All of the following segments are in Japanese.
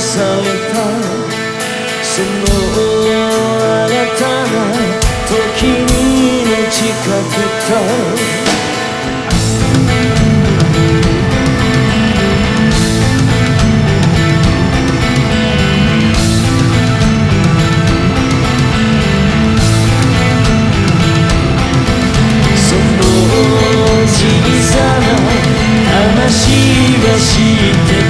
された。その新たな時に命かけたその小さな話は知ってた。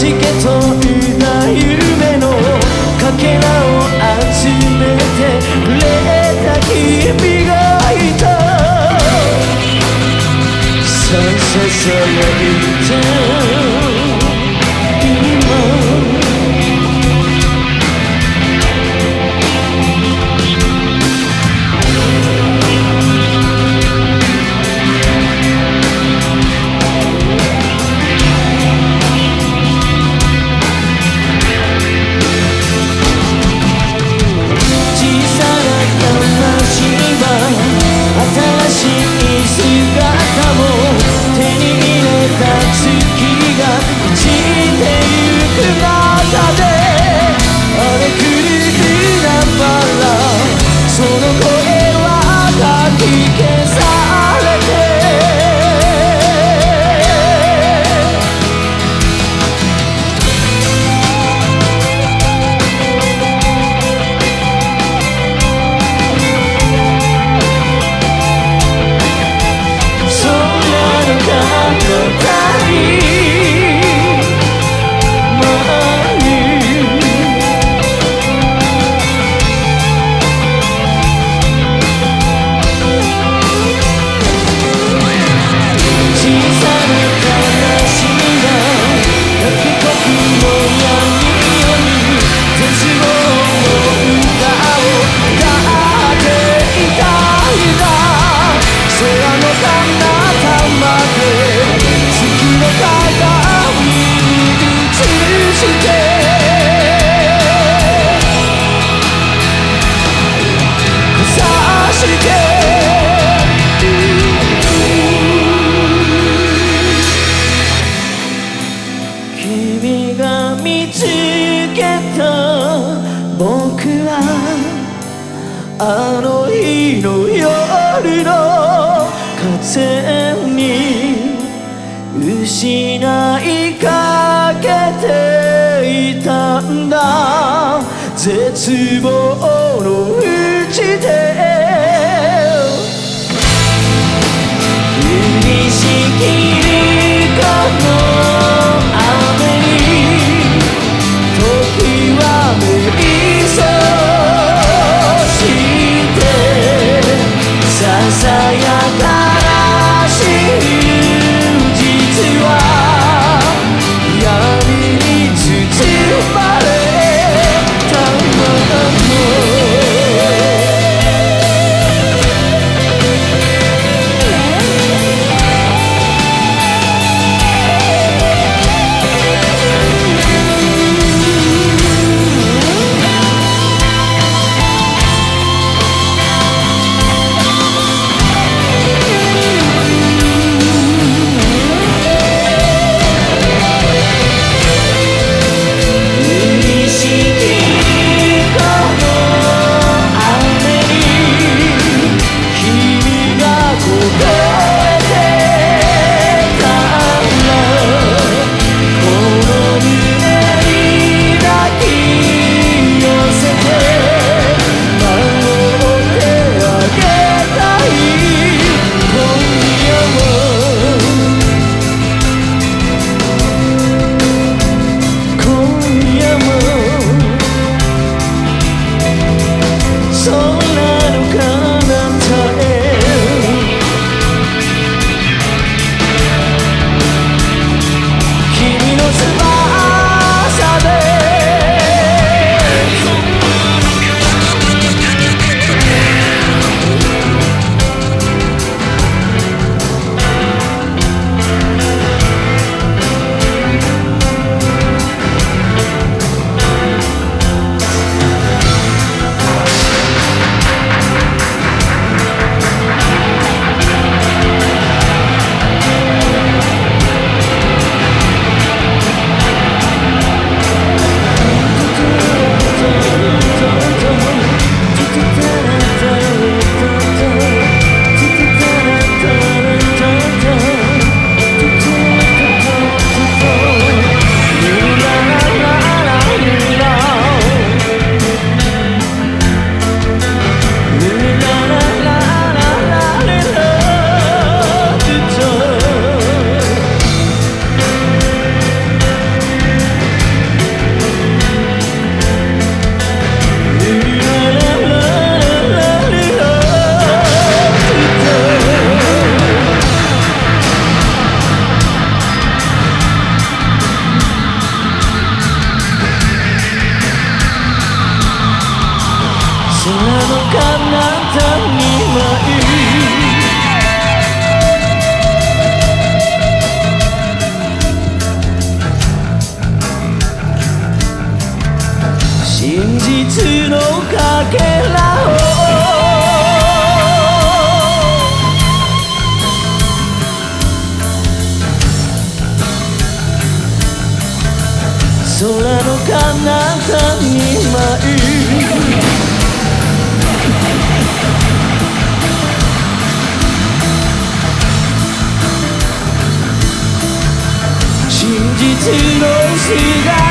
じけそうな夢のかけらを集めてくれた君がいた。さささやきに失いかけていたんだ。絶望の打ち手。星が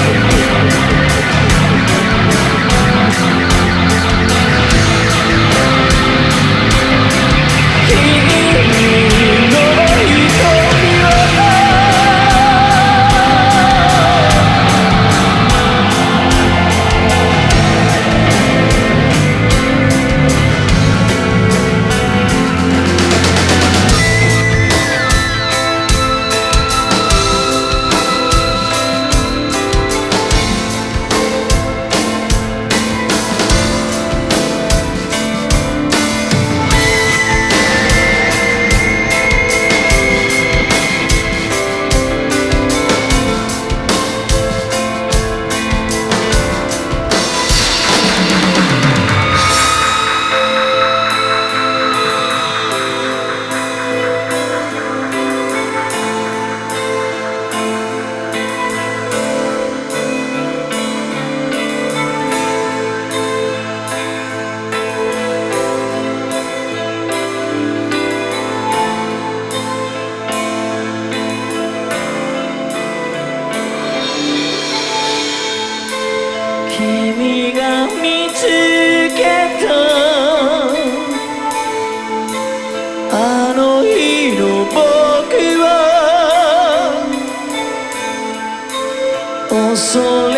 Yeah. corações.